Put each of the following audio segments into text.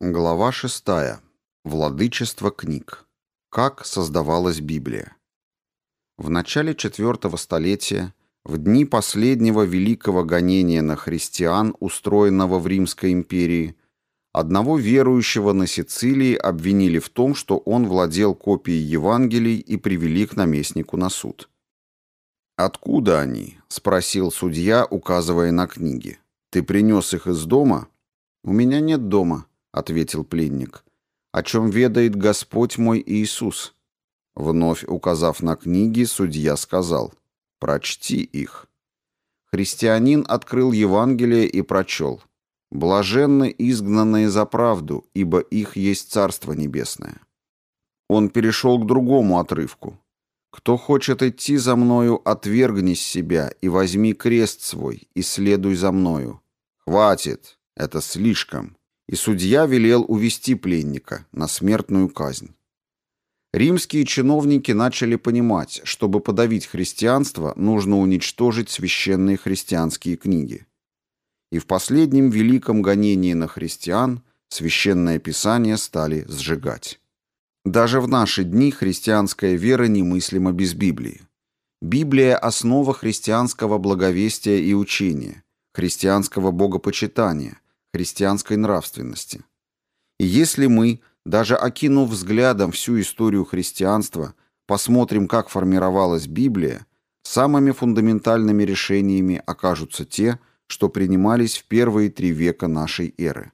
Глава 6. Владычество книг. Как создавалась Библия. В начале IV столетия, в дни последнего великого гонения на христиан, устроенного в Римской империи, одного верующего на Сицилии обвинили в том, что он владел копией Евангелий и привели к наместнику на суд. «Откуда они?» – спросил судья, указывая на книги. «Ты принес их из дома?» «У меня нет дома», ответил пленник. «О чем ведает Господь мой Иисус?» Вновь указав на книги, судья сказал, «Прочти их». Христианин открыл Евангелие и прочел, «Блаженны изгнанные за правду, ибо их есть Царство Небесное». Он перешел к другому отрывку. «Кто хочет идти за мною, отвергнись себя и возьми крест свой, и следуй за мною». «Хватит, это слишком и судья велел увести пленника на смертную казнь. Римские чиновники начали понимать, чтобы подавить христианство, нужно уничтожить священные христианские книги. И в последнем великом гонении на христиан священное писание стали сжигать. Даже в наши дни христианская вера немыслима без Библии. Библия – основа христианского благовестия и учения, христианского богопочитания, христианской нравственности. И если мы, даже окинув взглядом всю историю христианства, посмотрим, как формировалась Библия, самыми фундаментальными решениями окажутся те, что принимались в первые три века нашей эры.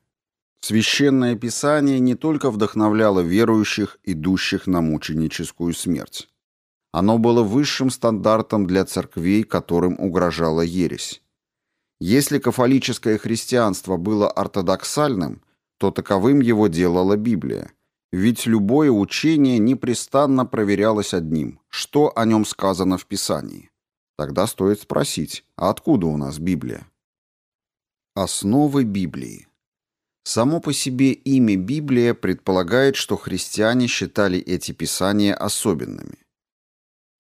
Священное Писание не только вдохновляло верующих, идущих на мученическую смерть. Оно было высшим стандартом для церквей, которым угрожала ересь. Если кафолическое христианство было ортодоксальным, то таковым его делала Библия. Ведь любое учение непрестанно проверялось одним, что о нем сказано в Писании. Тогда стоит спросить, а откуда у нас Библия? Основы Библии. Само по себе имя Библия предполагает, что христиане считали эти писания особенными.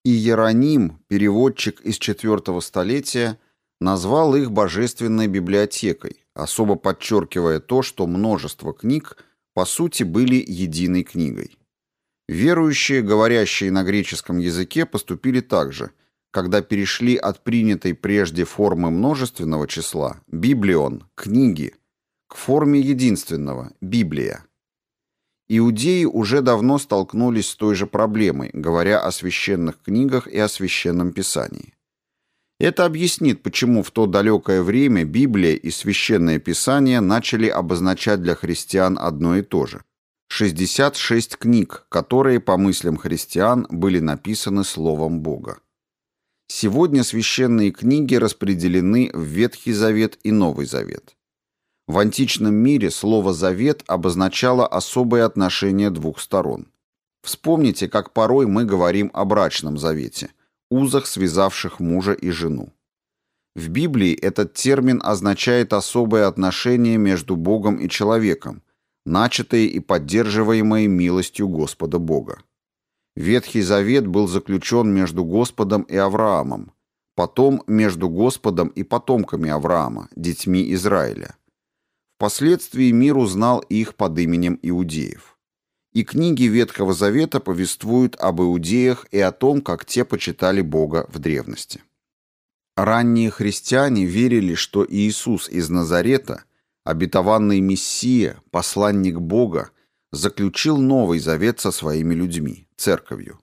Иероним, переводчик из IV столетия, назвал их божественной библиотекой, особо подчеркивая то, что множество книг по сути были единой книгой. Верующие, говорящие на греческом языке, поступили так же, когда перешли от принятой прежде формы множественного числа «библион» — «книги» к форме единственного «библия». Иудеи уже давно столкнулись с той же проблемой, говоря о священных книгах и о священном писании. Это объяснит, почему в то далекое время Библия и Священное Писание начали обозначать для христиан одно и то же. 66 книг, которые, по мыслям христиан, были написаны Словом Бога. Сегодня священные книги распределены в Ветхий Завет и Новый Завет. В античном мире слово «завет» обозначало особые отношения двух сторон. Вспомните, как порой мы говорим о брачном завете – узах, связавших мужа и жену. В Библии этот термин означает особое отношение между Богом и человеком, начатое и поддерживаемое милостью Господа Бога. Ветхий Завет был заключен между Господом и Авраамом, потом между Господом и потомками Авраама, детьми Израиля. Впоследствии мир узнал их под именем иудеев и книги Ветхого Завета повествуют об иудеях и о том, как те почитали Бога в древности. Ранние христиане верили, что Иисус из Назарета, обетованный Мессия, посланник Бога, заключил Новый Завет со своими людьми, церковью.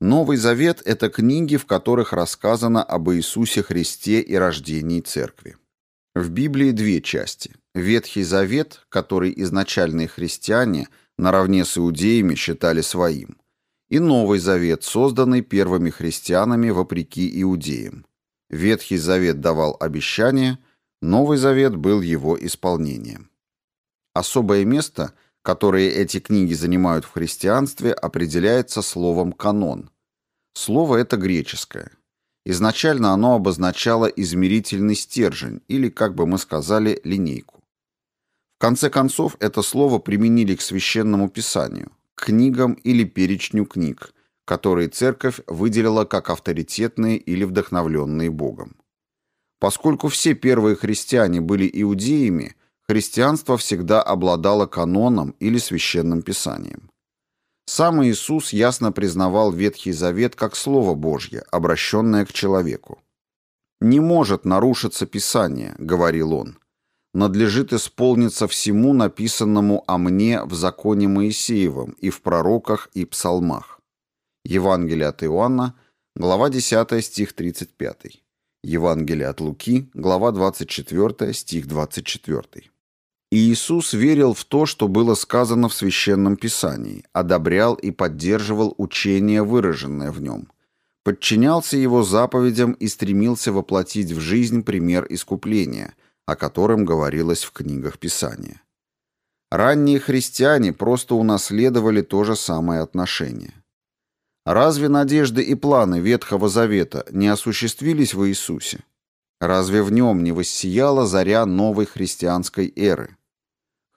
Новый Завет – это книги, в которых рассказано об Иисусе Христе и рождении церкви. В Библии две части. Ветхий Завет, который изначальные христиане – наравне с иудеями считали своим, и Новый Завет, созданный первыми христианами вопреки иудеям. Ветхий Завет давал обещания, Новый Завет был его исполнением. Особое место, которое эти книги занимают в христианстве, определяется словом «канон». Слово это греческое. Изначально оно обозначало измерительный стержень или, как бы мы сказали, линейку конце концов, это слово применили к священному писанию, к книгам или перечню книг, которые церковь выделила как авторитетные или вдохновленные Богом. Поскольку все первые христиане были иудеями, христианство всегда обладало каноном или священным писанием. Сам Иисус ясно признавал Ветхий Завет как Слово Божье, обращенное к человеку. «Не может нарушиться Писание», — говорил он. «Надлежит исполниться всему написанному о мне в законе Моисеевом и в пророках и псалмах». Евангелие от Иоанна, глава 10, стих 35. Евангелие от Луки, глава 24, стих 24. И Иисус верил в то, что было сказано в Священном Писании, одобрял и поддерживал учение, выраженное в нем, подчинялся его заповедям и стремился воплотить в жизнь пример искупления, о котором говорилось в книгах Писания. Ранние христиане просто унаследовали то же самое отношение. Разве надежды и планы Ветхого Завета не осуществились в Иисусе? Разве в нем не воссияла заря новой христианской эры?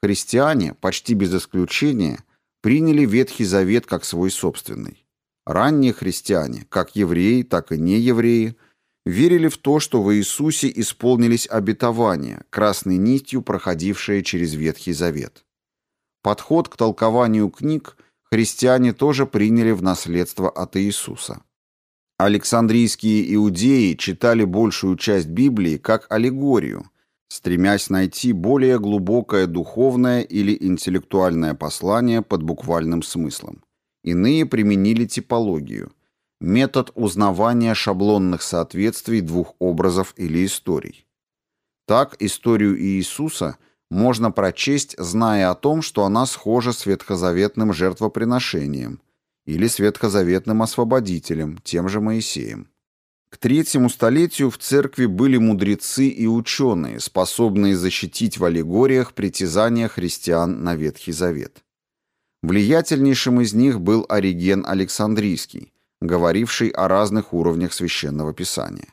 Христиане, почти без исключения, приняли Ветхий Завет как свой собственный. Ранние христиане, как евреи, так и неевреи, верили в то, что в Иисусе исполнились обетования, красной нитью проходившие через Ветхий Завет. Подход к толкованию книг христиане тоже приняли в наследство от Иисуса. Александрийские иудеи читали большую часть Библии как аллегорию, стремясь найти более глубокое духовное или интеллектуальное послание под буквальным смыслом. Иные применили типологию, метод узнавания шаблонных соответствий двух образов или историй. Так, историю Иисуса можно прочесть, зная о том, что она схожа с ветхозаветным жертвоприношением или с ветхозаветным освободителем, тем же Моисеем. К третьему столетию в церкви были мудрецы и ученые, способные защитить в аллегориях притязания христиан на Ветхий Завет. Влиятельнейшим из них был Ориген Александрийский, говоривший о разных уровнях священного писания.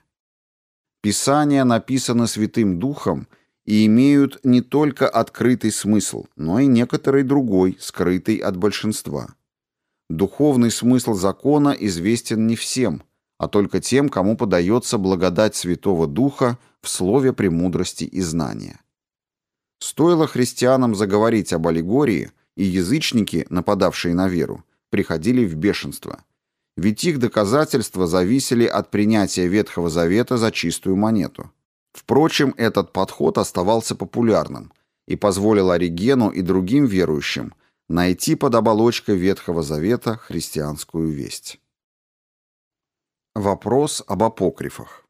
Писания написаны Святым Духом и имеют не только открытый смысл, но и некоторый другой, скрытый от большинства. Духовный смысл закона известен не всем – а только тем, кому подается благодать Святого Духа в слове премудрости и знания. Стоило христианам заговорить об аллегории, и язычники, нападавшие на веру, приходили в бешенство. Ведь их доказательства зависели от принятия Ветхого Завета за чистую монету. Впрочем, этот подход оставался популярным и позволил Оригену и другим верующим найти под оболочкой Ветхого Завета христианскую весть. Вопрос об апокрифах.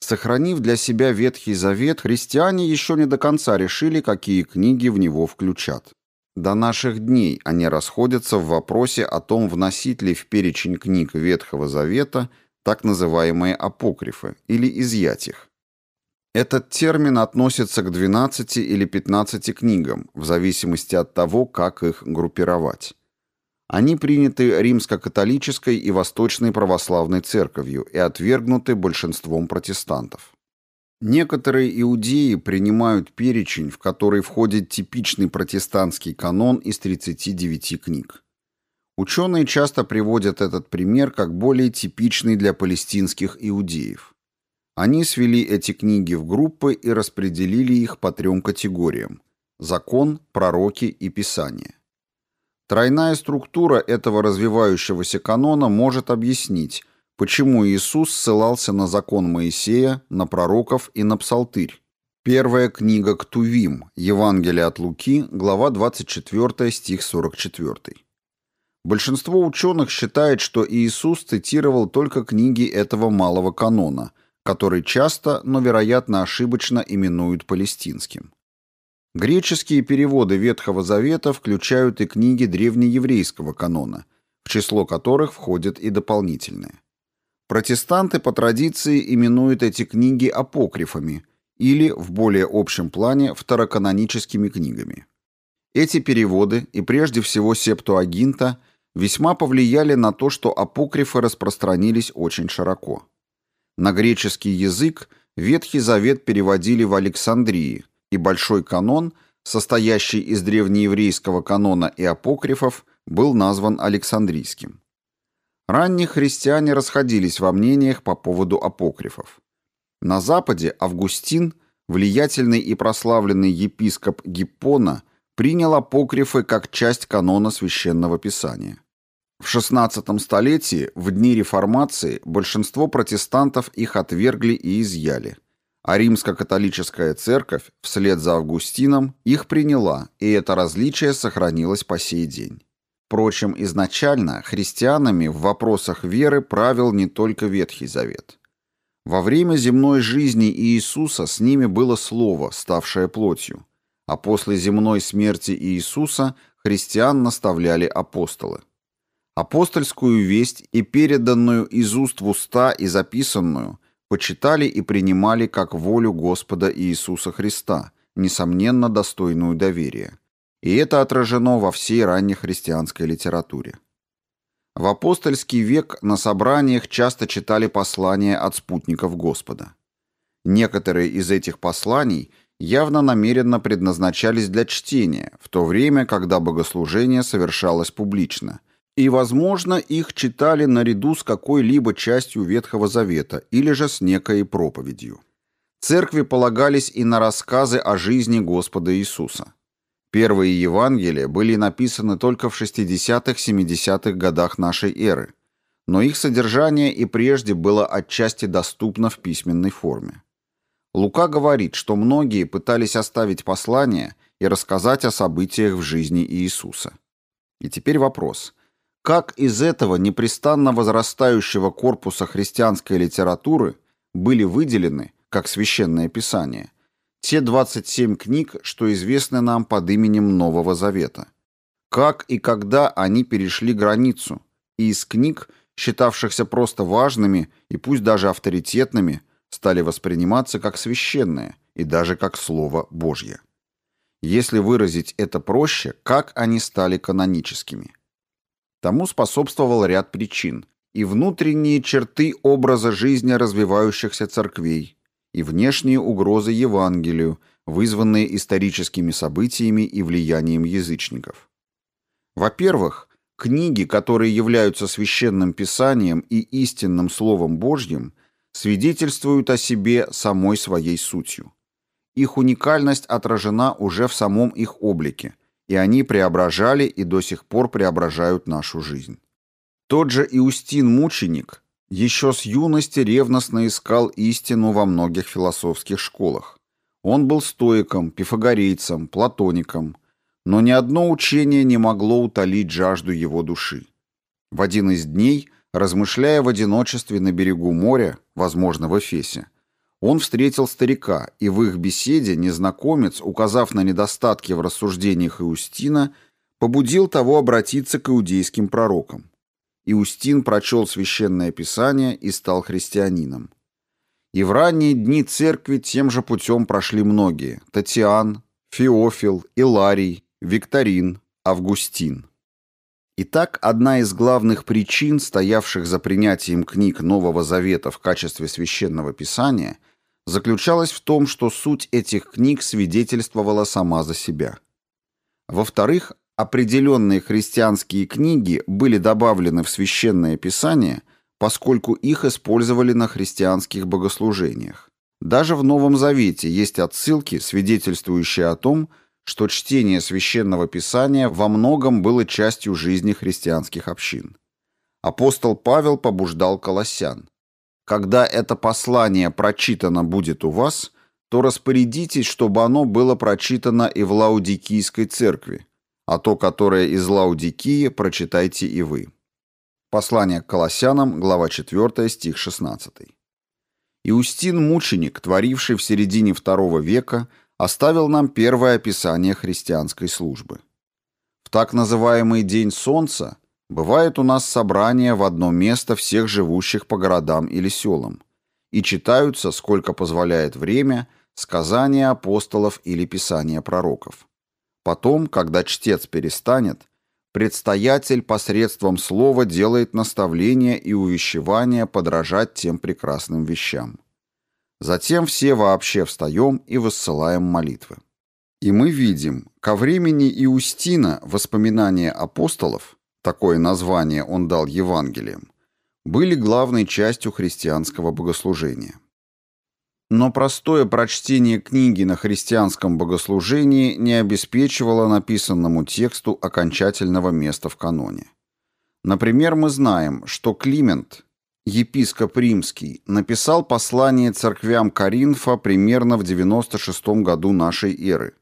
Сохранив для себя Ветхий Завет, христиане еще не до конца решили, какие книги в него включат. До наших дней они расходятся в вопросе о том, вносить ли в перечень книг Ветхого Завета так называемые апокрифы или изъять их. Этот термин относится к 12 или 15 книгам, в зависимости от того, как их группировать. Они приняты римско-католической и восточной православной церковью и отвергнуты большинством протестантов. Некоторые иудеи принимают перечень, в который входит типичный протестантский канон из 39 книг. Ученые часто приводят этот пример как более типичный для палестинских иудеев. Они свели эти книги в группы и распределили их по трем категориям – закон, пророки и писание. Тройная структура этого развивающегося канона может объяснить, почему Иисус ссылался на закон Моисея, на пророков и на псалтырь. Первая книга Ктувим, Евангелие от Луки, глава 24, стих 44. Большинство ученых считает, что Иисус цитировал только книги этого малого канона, который часто, но, вероятно, ошибочно именуют палестинским. Греческие переводы Ветхого Завета включают и книги древнееврейского канона, в число которых входят и дополнительные. Протестанты по традиции именуют эти книги апокрифами или, в более общем плане, второканоническими книгами. Эти переводы, и прежде всего Септуагинта, весьма повлияли на то, что апокрифы распространились очень широко. На греческий язык Ветхий Завет переводили в Александрии – и Большой канон, состоящий из древнееврейского канона и апокрифов, был назван Александрийским. Ранние христиане расходились во мнениях по поводу апокрифов. На Западе Августин влиятельный и прославленный епископ Гиппона принял апокрифы как часть канона священного писания. В XVI столетии, в дни реформации, большинство протестантов их отвергли и изъяли, а римско-католическая церковь, вслед за Августином, их приняла, и это различие сохранилось по сей день. Впрочем, изначально христианами в вопросах веры правил не только Ветхий Завет. Во время земной жизни Иисуса с ними было Слово, ставшее плотью, а после земной смерти Иисуса христиан наставляли апостолы. Апостольскую весть и переданную из уст в уста и записанную почитали и принимали как волю Господа Иисуса Христа, несомненно достойную доверия. И это отражено во всей раннехристианской литературе. В апостольский век на собраниях часто читали послания от спутников Господа. Некоторые из этих посланий явно намеренно предназначались для чтения, в то время, когда богослужение совершалось публично, и, возможно, их читали наряду с какой-либо частью Ветхого Завета или же с некой проповедью. Церкви полагались и на рассказы о жизни Господа Иисуса. Первые Евангелия были написаны только в 60-70-х годах нашей эры, но их содержание и прежде было отчасти доступно в письменной форме. Лука говорит, что многие пытались оставить послание и рассказать о событиях в жизни Иисуса. И теперь вопрос. Как из этого непрестанно возрастающего корпуса христианской литературы были выделены, как священное писание, те 27 книг, что известны нам под именем Нового Завета. Как и когда они перешли границу, и из книг, считавшихся просто важными и пусть даже авторитетными, стали восприниматься как священные и даже как Слово Божье. Если выразить это проще, как они стали каноническими? Тому способствовал ряд причин и внутренние черты образа жизни развивающихся церквей, и внешние угрозы Евангелию, вызванные историческими событиями и влиянием язычников. Во-первых, книги, которые являются священным писанием и истинным Словом Божьим, свидетельствуют о себе самой своей сутью. Их уникальность отражена уже в самом их облике, и они преображали и до сих пор преображают нашу жизнь. Тот же Иустин Мученик еще с юности ревностно искал истину во многих философских школах. Он был стоиком, пифагорейцем, платоником, но ни одно учение не могло утолить жажду его души. В один из дней, размышляя в одиночестве на берегу моря, возможно, в Эфесе, он встретил старика, и в их беседе незнакомец, указав на недостатки в рассуждениях Иустина, побудил того обратиться к иудейским пророкам. Иустин прочел священное писание и стал христианином. И в ранние дни церкви тем же путем прошли многие – Татьян, Феофил, Иларий, Викторин, Августин. Итак, одна из главных причин, стоявших за принятием книг Нового Завета в качестве священного писания, заключалась в том, что суть этих книг свидетельствовала сама за себя. Во-вторых, Определенные христианские книги были добавлены в священное писание, поскольку их использовали на христианских богослужениях. Даже в Новом Завете есть отсылки, свидетельствующие о том, что чтение священного писания во многом было частью жизни христианских общин. Апостол Павел побуждал колоссян. «Когда это послание прочитано будет у вас, то распорядитесь, чтобы оно было прочитано и в Лаудикийской церкви, а то, которое из Лаудикии, прочитайте и вы. Послание к Колоссянам, глава 4, стих 16. Иустин Мученик, творивший в середине II века, оставил нам первое описание христианской службы. В так называемый День Солнца бывает у нас собрание в одно место всех живущих по городам или селам, и читаются, сколько позволяет время, сказания апостолов или писания пророков. Потом, когда чтец перестанет, предстоятель посредством слова делает наставление и увещевание подражать тем прекрасным вещам. Затем все вообще встаем и воссылаем молитвы. И мы видим, ко времени Иустина воспоминания апостолов, такое название он дал Евангелиям, были главной частью христианского богослужения. Но простое прочтение книги на христианском богослужении не обеспечивало написанному тексту окончательного места в каноне. Например, мы знаем, что Климент, епископ римский, написал послание церквям Коринфа примерно в 96 году нашей эры.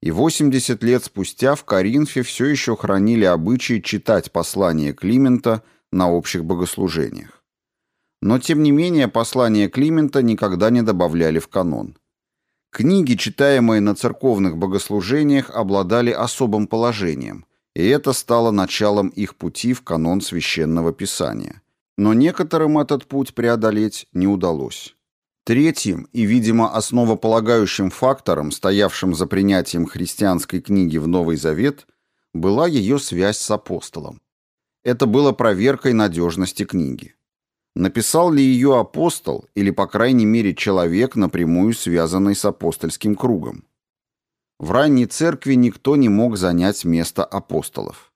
И 80 лет спустя в Коринфе все еще хранили обычай читать послание Климента на общих богослужениях. Но, тем не менее, послания Климента никогда не добавляли в канон. Книги, читаемые на церковных богослужениях, обладали особым положением, и это стало началом их пути в канон священного писания. Но некоторым этот путь преодолеть не удалось. Третьим и, видимо, основополагающим фактором, стоявшим за принятием христианской книги в Новый Завет, была ее связь с апостолом. Это было проверкой надежности книги. Написал ли ее апостол или, по крайней мере, человек, напрямую связанный с апостольским кругом? В ранней церкви никто не мог занять место апостолов.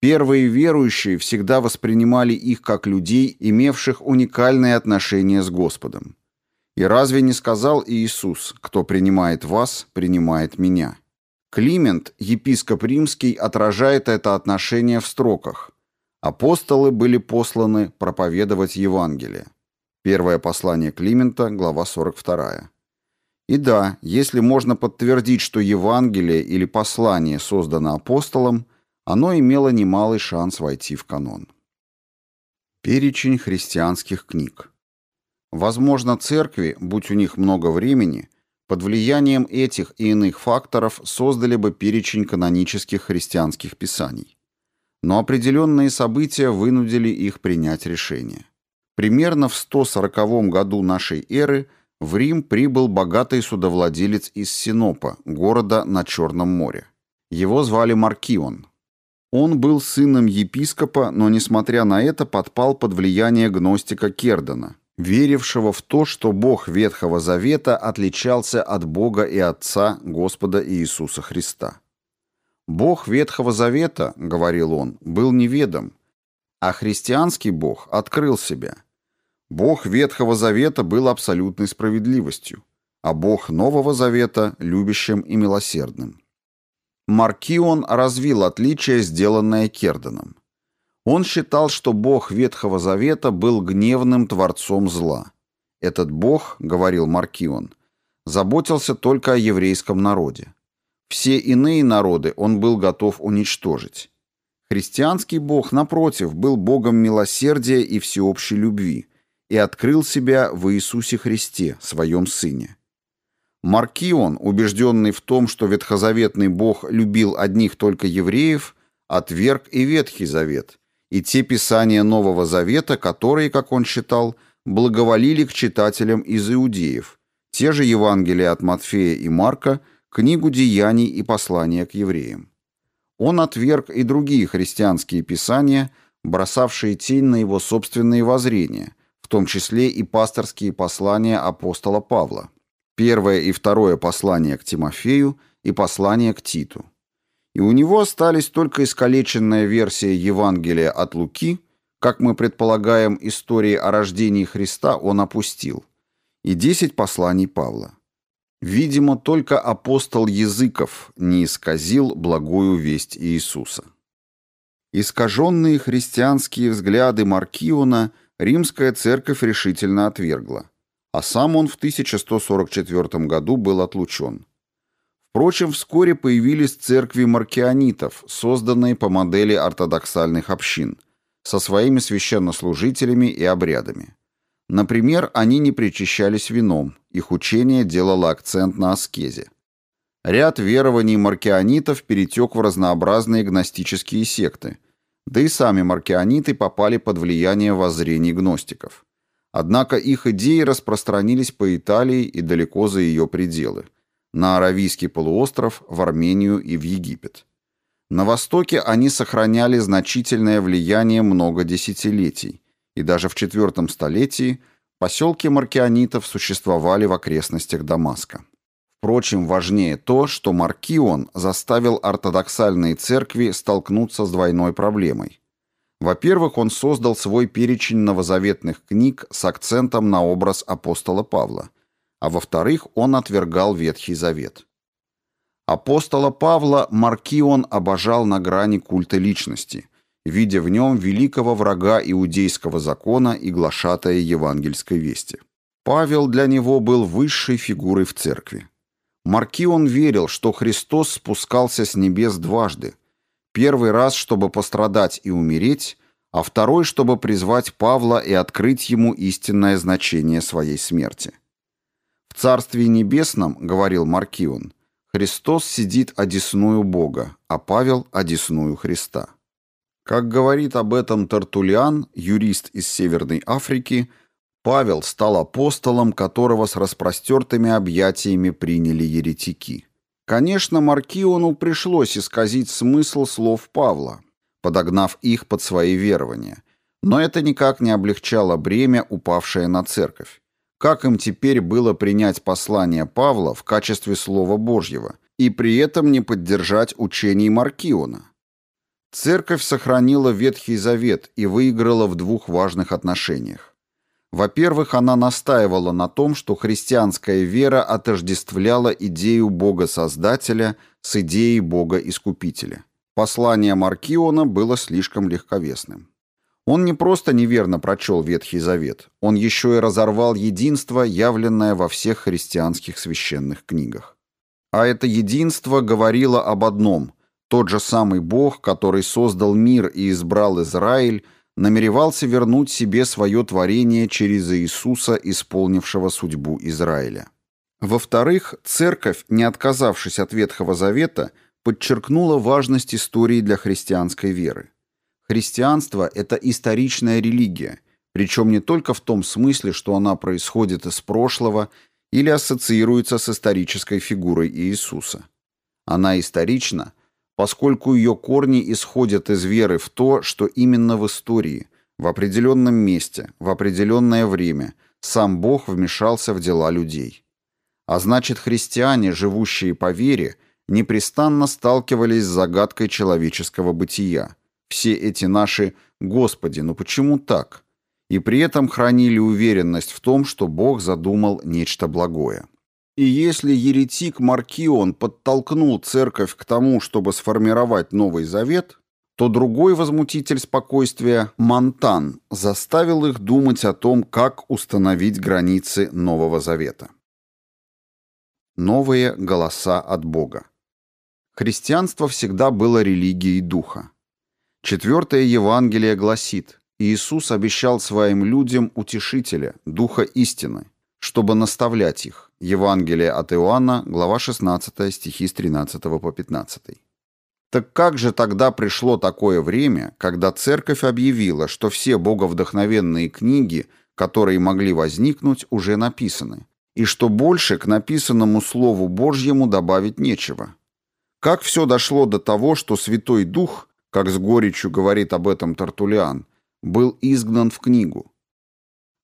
Первые верующие всегда воспринимали их как людей, имевших уникальные отношения с Господом. И разве не сказал Иисус, кто принимает вас, принимает меня? Климент, епископ римский, отражает это отношение в строках – Апостолы были посланы проповедовать Евангелие. Первое послание Климента, глава 42. И да, если можно подтвердить, что Евангелие или послание создано апостолом, оно имело немалый шанс войти в канон. Перечень христианских книг. Возможно, церкви, будь у них много времени, под влиянием этих и иных факторов создали бы перечень канонических христианских писаний но определенные события вынудили их принять решение. Примерно в 140 году нашей эры в Рим прибыл богатый судовладелец из Синопа, города на Черном море. Его звали Маркион. Он был сыном епископа, но, несмотря на это, подпал под влияние гностика Кердона, верившего в то, что Бог Ветхого Завета отличался от Бога и Отца Господа Иисуса Христа. Бог Ветхого Завета, говорил он, был неведом, а христианский Бог открыл себя. Бог Ветхого Завета был абсолютной справедливостью, а Бог Нового Завета – любящим и милосердным. Маркион развил отличие, сделанное Керденом. Он считал, что Бог Ветхого Завета был гневным творцом зла. Этот Бог, говорил Маркион, заботился только о еврейском народе. Все иные народы он был готов уничтожить. Христианский бог, напротив, был богом милосердия и всеобщей любви и открыл себя в Иисусе Христе, своем Сыне. Маркион, убежденный в том, что ветхозаветный бог любил одних только евреев, отверг и Ветхий Завет, и те писания Нового Завета, которые, как он считал, благоволили к читателям из иудеев, те же Евангелия от Матфея и Марка – книгу деяний и послания к евреям. Он отверг и другие христианские писания, бросавшие тень на его собственные воззрения, в том числе и пасторские послания апостола Павла, первое и второе послание к Тимофею и послание к Титу. И у него остались только искалеченная версия Евангелия от Луки, как мы предполагаем, истории о рождении Христа он опустил, и десять посланий Павла. Видимо, только апостол языков не исказил благую весть Иисуса. Искаженные христианские взгляды Маркиона римская церковь решительно отвергла, а сам он в 1144 году был отлучен. Впрочем, вскоре появились церкви маркионитов, созданные по модели ортодоксальных общин, со своими священнослужителями и обрядами. Например, они не причащались вином, их учение делало акцент на аскезе. Ряд верований маркионитов перетек в разнообразные гностические секты, да и сами маркиониты попали под влияние воззрений гностиков. Однако их идеи распространились по Италии и далеко за ее пределы, на Аравийский полуостров, в Армению и в Египет. На Востоке они сохраняли значительное влияние много десятилетий, и даже в IV столетии поселки маркионитов существовали в окрестностях Дамаска. Впрочем, важнее то, что Маркион заставил ортодоксальные церкви столкнуться с двойной проблемой. Во-первых, он создал свой перечень новозаветных книг с акцентом на образ апостола Павла, а во-вторых, он отвергал Ветхий Завет. Апостола Павла Маркион обожал на грани культа личности, видя в нем великого врага иудейского закона и глашатая евангельской вести. Павел для него был высшей фигурой в церкви. Маркион верил, что Христос спускался с небес дважды. Первый раз, чтобы пострадать и умереть, а второй, чтобы призвать Павла и открыть ему истинное значение своей смерти. «В Царстве Небесном, — говорил Маркион, — Христос сидит одесную Бога, а Павел — одесную Христа». Как говорит об этом Тартулиан, юрист из Северной Африки, Павел стал апостолом, которого с распростертыми объятиями приняли еретики. Конечно, Маркиону пришлось исказить смысл слов Павла, подогнав их под свои верования, но это никак не облегчало бремя, упавшее на церковь. Как им теперь было принять послание Павла в качестве Слова Божьего и при этом не поддержать учений Маркиона? Церковь сохранила Ветхий Завет и выиграла в двух важных отношениях. Во-первых, она настаивала на том, что христианская вера отождествляла идею Бога-Создателя с идеей Бога-Искупителя. Послание Маркиона было слишком легковесным. Он не просто неверно прочел Ветхий Завет, он еще и разорвал единство, явленное во всех христианских священных книгах. А это единство говорило об одном – тот же самый Бог, который создал мир и избрал Израиль – намеревался вернуть себе свое творение через Иисуса, исполнившего судьбу Израиля. Во-вторых, церковь, не отказавшись от Ветхого Завета, подчеркнула важность истории для христианской веры. Христианство – это историчная религия, причем не только в том смысле, что она происходит из прошлого или ассоциируется с исторической фигурой Иисуса. Она исторична – поскольку ее корни исходят из веры в то, что именно в истории, в определенном месте, в определенное время сам Бог вмешался в дела людей. А значит, христиане, живущие по вере, непрестанно сталкивались с загадкой человеческого бытия. Все эти наши «Господи, ну почему так?» и при этом хранили уверенность в том, что Бог задумал нечто благое. И если еретик Маркион подтолкнул церковь к тому, чтобы сформировать Новый Завет, то другой возмутитель спокойствия, Монтан, заставил их думать о том, как установить границы Нового Завета. Новые голоса от Бога. Христианство всегда было религией духа. Четвертое Евангелие гласит, Иисус обещал своим людям утешителя, духа истины, чтобы наставлять их. Евангелие от Иоанна, глава 16, стихи с 13 по 15. Так как же тогда пришло такое время, когда церковь объявила, что все боговдохновенные книги, которые могли возникнуть, уже написаны, и что больше к написанному Слову Божьему добавить нечего? Как все дошло до того, что Святой Дух, как с горечью говорит об этом Тартулиан, был изгнан в книгу?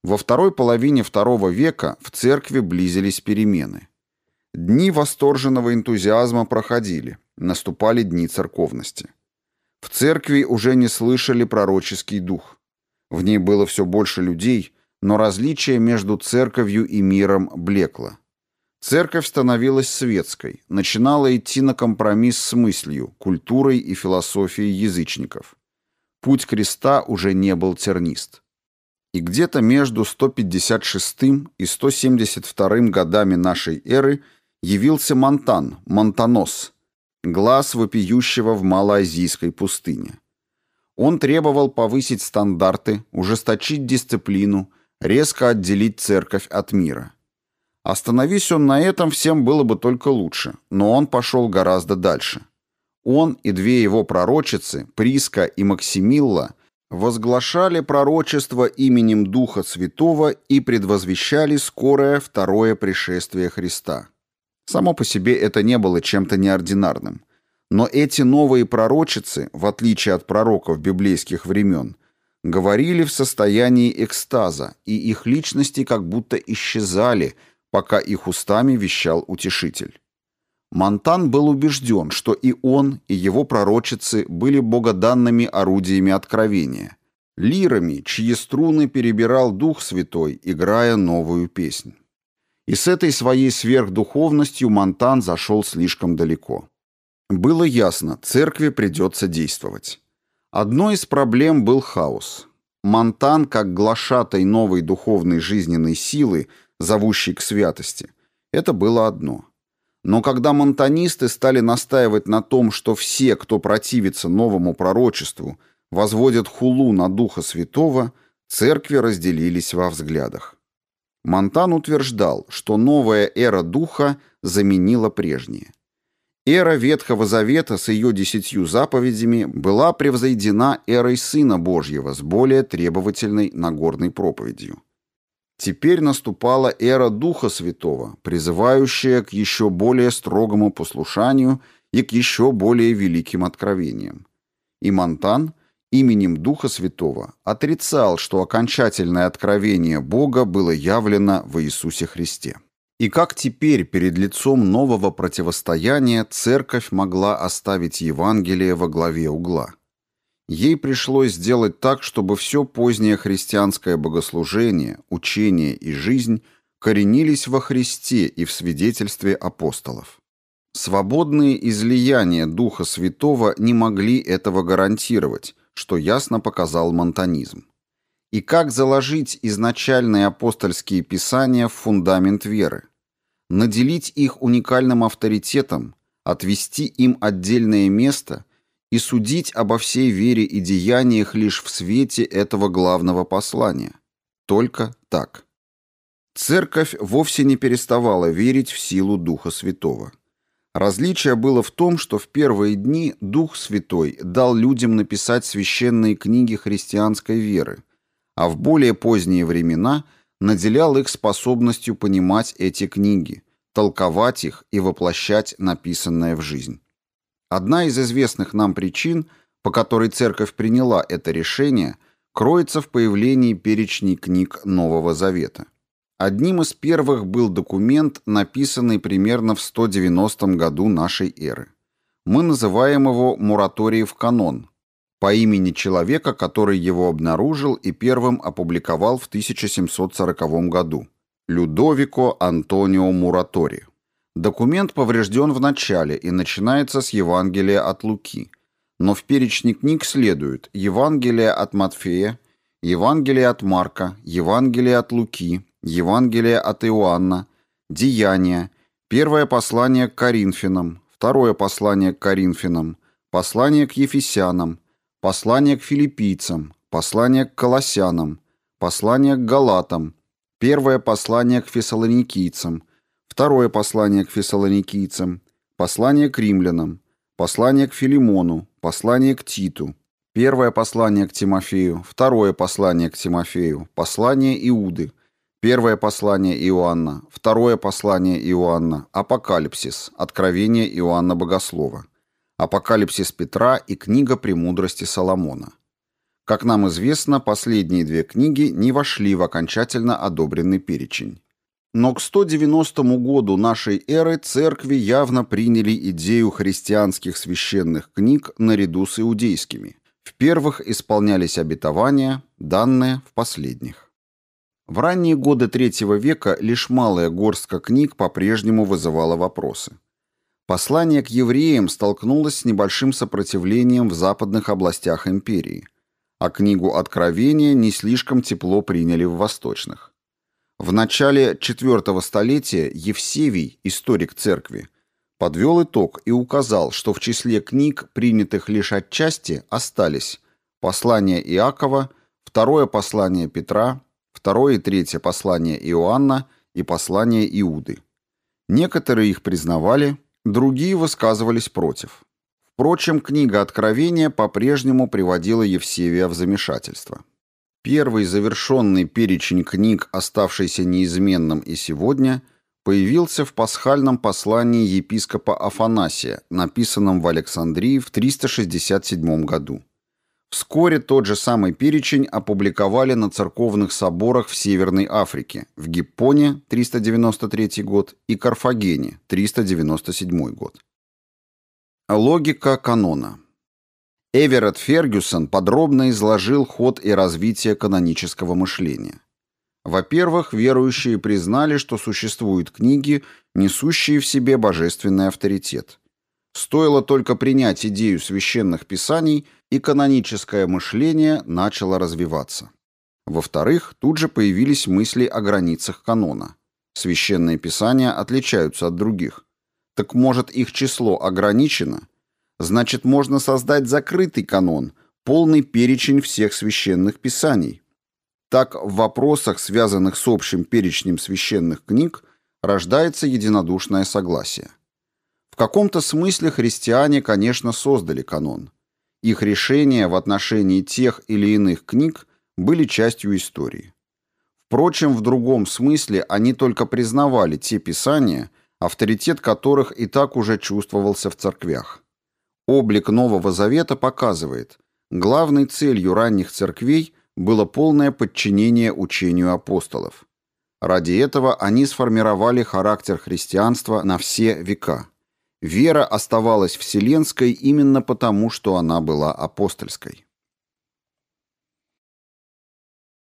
Во второй половине II века в церкви близились перемены. Дни восторженного энтузиазма проходили, наступали дни церковности. В церкви уже не слышали пророческий дух. В ней было все больше людей, но различие между церковью и миром блекло. Церковь становилась светской, начинала идти на компромисс с мыслью, культурой и философией язычников. Путь креста уже не был тернист и где-то между 156 и 172 годами нашей эры явился Монтан, Монтанос, глаз вопиющего в малоазийской пустыне. Он требовал повысить стандарты, ужесточить дисциплину, резко отделить церковь от мира. Остановись он на этом, всем было бы только лучше, но он пошел гораздо дальше. Он и две его пророчицы, Приска и Максимилла, возглашали пророчество именем Духа Святого и предвозвещали скорое второе пришествие Христа. Само по себе это не было чем-то неординарным. Но эти новые пророчицы, в отличие от пророков библейских времен, говорили в состоянии экстаза, и их личности как будто исчезали, пока их устами вещал утешитель. Монтан был убежден, что и он, и его пророчицы были богоданными орудиями откровения, лирами, чьи струны перебирал Дух Святой, играя новую песнь. И с этой своей сверхдуховностью Монтан зашел слишком далеко. Было ясно, церкви придется действовать. Одной из проблем был хаос. Монтан, как глашатай новой духовной жизненной силы, зовущей к святости, это было одно. Но когда монтанисты стали настаивать на том, что все, кто противится новому пророчеству, возводят хулу на Духа Святого, церкви разделились во взглядах. Монтан утверждал, что новая эра Духа заменила прежние. Эра Ветхого Завета с ее десятью заповедями была превзойдена эрой Сына Божьего с более требовательной Нагорной проповедью. Теперь наступала эра Духа Святого, призывающая к еще более строгому послушанию и к еще более великим откровениям. И Монтан именем Духа Святого отрицал, что окончательное откровение Бога было явлено в Иисусе Христе. И как теперь перед лицом нового противостояния церковь могла оставить Евангелие во главе угла? Ей пришлось сделать так, чтобы все позднее христианское богослужение, учение и жизнь коренились во Христе и в свидетельстве апостолов. Свободные излияния Духа Святого не могли этого гарантировать, что ясно показал монтанизм и как заложить изначальные апостольские писания в фундамент веры, наделить их уникальным авторитетом, отвести им отдельное место и судить обо всей вере и деяниях лишь в свете этого главного послания. Только так. Церковь вовсе не переставала верить в силу Духа Святого. Различие было в том, что в первые дни Дух Святой дал людям написать священные книги христианской веры, а в более поздние времена наделял их способностью понимать эти книги, толковать их и воплощать написанное в жизнь. Одна из известных нам причин, по которой церковь приняла это решение, кроется в появлении перечней книг Нового Завета. Одним из первых был документ, написанный примерно в 190 году нашей эры. Мы называем его «Мураториев канон», по имени человека, который его обнаружил и первым опубликовал в 1740 году – Людовико Антонио Муратори. Документ поврежден в начале и начинается с Евангелия от Луки, но в перечне книг следует Евангелие от Матфея, Евангелие от Марка, Евангелие от Луки, Евангелие от Иоанна, Деяния, первое послание к Коринфянам, второе послание к Коринфянам, послание к Ефесянам, послание к филиппийцам, послание к колоссянам, послание к галатам, первое послание к фессалоникийцам, второе послание к фессалоникийцам, послание к римлянам, послание к Филимону, послание к Титу, первое послание к Тимофею, второе послание к Тимофею, послание Иуды, первое послание Иоанна, второе послание Иоанна, Апокалипсис, Откровение Иоанна Богослова – Апокалипсис Петра и книга «Премудрости Соломона». Как нам известно, последние две книги не вошли в окончательно одобренный перечень. Но к 190 году нашей эры церкви явно приняли идею христианских священных книг наряду с иудейскими. В первых исполнялись обетования, данные в последних. В ранние годы III века лишь малая горстка книг по-прежнему вызывала вопросы. Послание к евреям столкнулось с небольшим сопротивлением в западных областях империи, а книгу Откровения не слишком тепло приняли в восточных. В начале IV столетия Евсевий, историк церкви, подвел итог и указал, что в числе книг, принятых лишь отчасти, остались послание Иакова, второе послание Петра, второе и третье послание Иоанна и послание Иуды. Некоторые их признавали, Другие высказывались против. Впрочем, книга Откровения по-прежнему приводила Евсевия в замешательство. Первый завершенный перечень книг, оставшийся неизменным и сегодня, появился в пасхальном послании епископа Афанасия, написанном в Александрии в 367 году. Вскоре тот же самый перечень опубликовали на церковных соборах в Северной Африке, в Гиппоне 393 год и Карфагене 397 год. Логика канона. Эверетт Фергюсон подробно изложил ход и развитие канонического мышления. Во-первых, верующие признали, что существуют книги, несущие в себе божественный авторитет. Стоило только принять идею священных писаний, и каноническое мышление начало развиваться. Во-вторых, тут же появились мысли о границах канона. Священные писания отличаются от других. Так может их число ограничено? Значит, можно создать закрытый канон, полный перечень всех священных писаний. Так, в вопросах, связанных с общим перечнем священных книг, рождается единодушное согласие. В каком-то смысле христиане, конечно, создали канон. Их решения в отношении тех или иных книг были частью истории. Впрочем, в другом смысле они только признавали те писания, авторитет которых и так уже чувствовался в церквях. Облик Нового Завета показывает, главной целью ранних церквей было полное подчинение учению апостолов. Ради этого они сформировали характер христианства на все века. Вера оставалась вселенской именно потому, что она была апостольской.